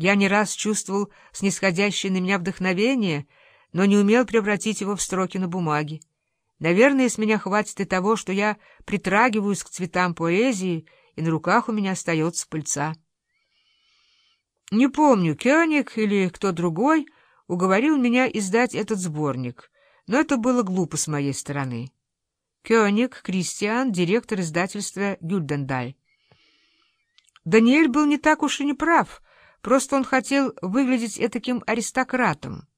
Я не раз чувствовал снисходящее на меня вдохновение, но не умел превратить его в строки на бумаге. Наверное, с меня хватит и того, что я притрагиваюсь к цветам поэзии, и на руках у меня остается пыльца. Не помню, Кёник или кто другой уговорил меня издать этот сборник, но это было глупо с моей стороны. Кёник, Кристиан, директор издательства «Гюльдендаль». Даниэль был не так уж и не прав, просто он хотел выглядеть этаким аристократом.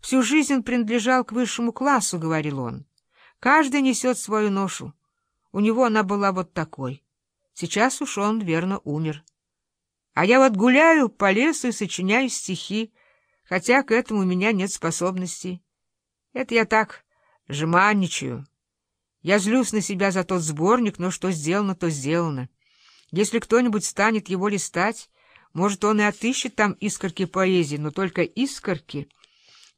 Всю жизнь он принадлежал к высшему классу, — говорил он. Каждый несет свою ношу. У него она была вот такой. Сейчас уж он, верно, умер. А я вот гуляю по лесу и сочиняю стихи, хотя к этому у меня нет способностей. Это я так жеманничаю. Я злюсь на себя за тот сборник, но что сделано, то сделано. Если кто-нибудь станет его листать, может, он и отыщет там искорки поэзии, но только искорки.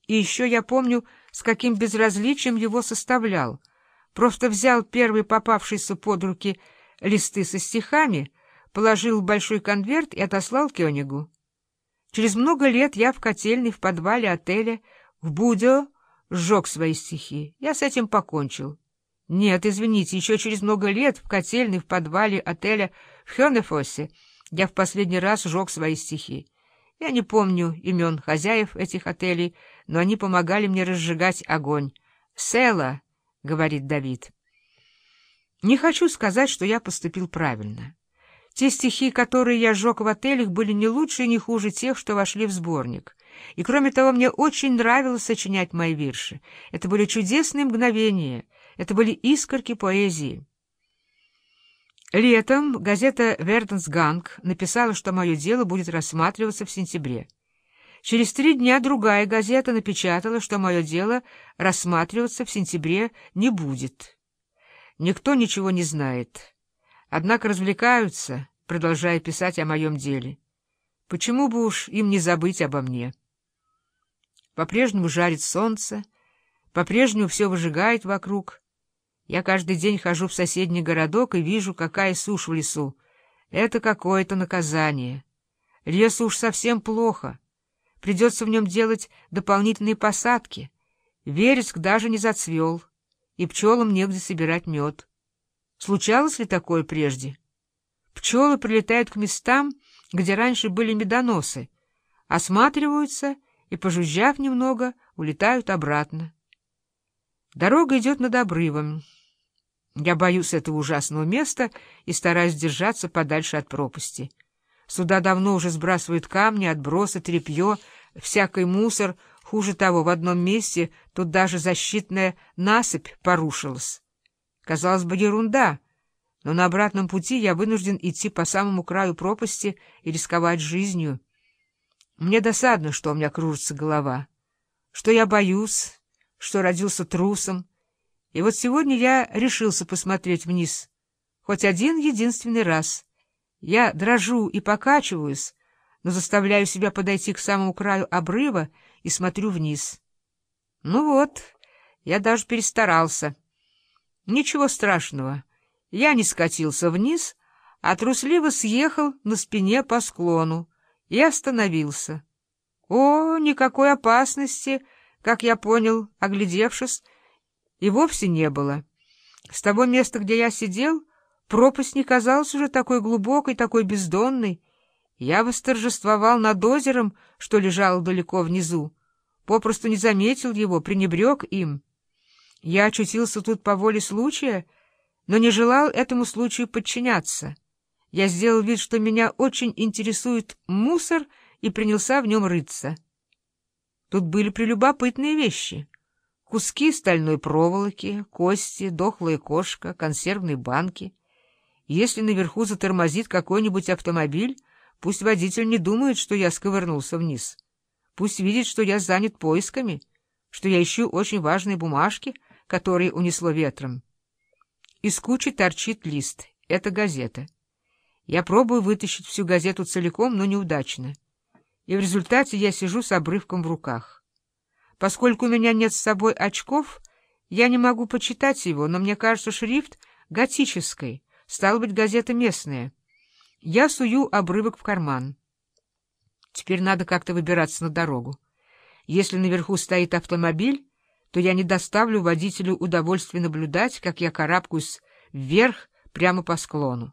И еще я помню, с каким безразличием его составлял. Просто взял первый попавшийся под руки листы со стихами, положил в большой конверт и отослал Кёнигу. Через много лет я в котельной в подвале отеля в Будио сжег свои стихи. Я с этим покончил. Нет, извините, еще через много лет в котельной в подвале отеля в Хёнефосе я в последний раз сжег свои стихи. Я не помню имен хозяев этих отелей, но они помогали мне разжигать огонь. «Села», — говорит Давид. Не хочу сказать, что я поступил правильно. Те стихи, которые я сжег в отелях, были не лучше и не хуже тех, что вошли в сборник. И кроме того, мне очень нравилось сочинять мои вирши. Это были чудесные мгновения, это были искорки поэзии. Летом газета «Верденсганг» написала, что мое дело будет рассматриваться в сентябре. Через три дня другая газета напечатала, что мое дело рассматриваться в сентябре не будет. Никто ничего не знает. Однако развлекаются, продолжая писать о моем деле. Почему бы уж им не забыть обо мне? По-прежнему жарит солнце, по-прежнему все выжигает вокруг — я каждый день хожу в соседний городок и вижу, какая сушь в лесу. Это какое-то наказание. Лесу уж совсем плохо. Придется в нем делать дополнительные посадки. Вереск даже не зацвел, и пчелам негде собирать мед. Случалось ли такое прежде? Пчелы прилетают к местам, где раньше были медоносы, осматриваются и, пожужжав немного, улетают обратно. Дорога идет над обрывом. Я боюсь этого ужасного места и стараюсь держаться подальше от пропасти. Сюда давно уже сбрасывают камни, отбросы, тряпье, всякий мусор. Хуже того, в одном месте тут даже защитная насыпь порушилась. Казалось бы, ерунда, но на обратном пути я вынужден идти по самому краю пропасти и рисковать жизнью. Мне досадно, что у меня кружится голова, что я боюсь, что родился трусом, и вот сегодня я решился посмотреть вниз. Хоть один единственный раз. Я дрожу и покачиваюсь, но заставляю себя подойти к самому краю обрыва и смотрю вниз. Ну вот, я даже перестарался. Ничего страшного. Я не скатился вниз, а трусливо съехал на спине по склону и остановился. О, никакой опасности, как я понял, оглядевшись, и вовсе не было. С того места, где я сидел, пропасть не казалась уже такой глубокой, такой бездонной. Я восторжествовал над озером, что лежало далеко внизу, попросту не заметил его, пренебрег им. Я очутился тут по воле случая, но не желал этому случаю подчиняться. Я сделал вид, что меня очень интересует мусор, и принялся в нем рыться. Тут были прелюбопытные вещи — Куски стальной проволоки, кости, дохлая кошка, консервные банки. Если наверху затормозит какой-нибудь автомобиль, пусть водитель не думает, что я сковырнулся вниз. Пусть видит, что я занят поисками, что я ищу очень важные бумажки, которые унесло ветром. Из кучи торчит лист. Это газета. Я пробую вытащить всю газету целиком, но неудачно. И в результате я сижу с обрывком в руках. Поскольку у меня нет с собой очков, я не могу почитать его, но мне кажется, шрифт готический, стало быть, газета местная. Я сую обрывок в карман. Теперь надо как-то выбираться на дорогу. Если наверху стоит автомобиль, то я не доставлю водителю удовольствия наблюдать, как я карабкаюсь вверх прямо по склону.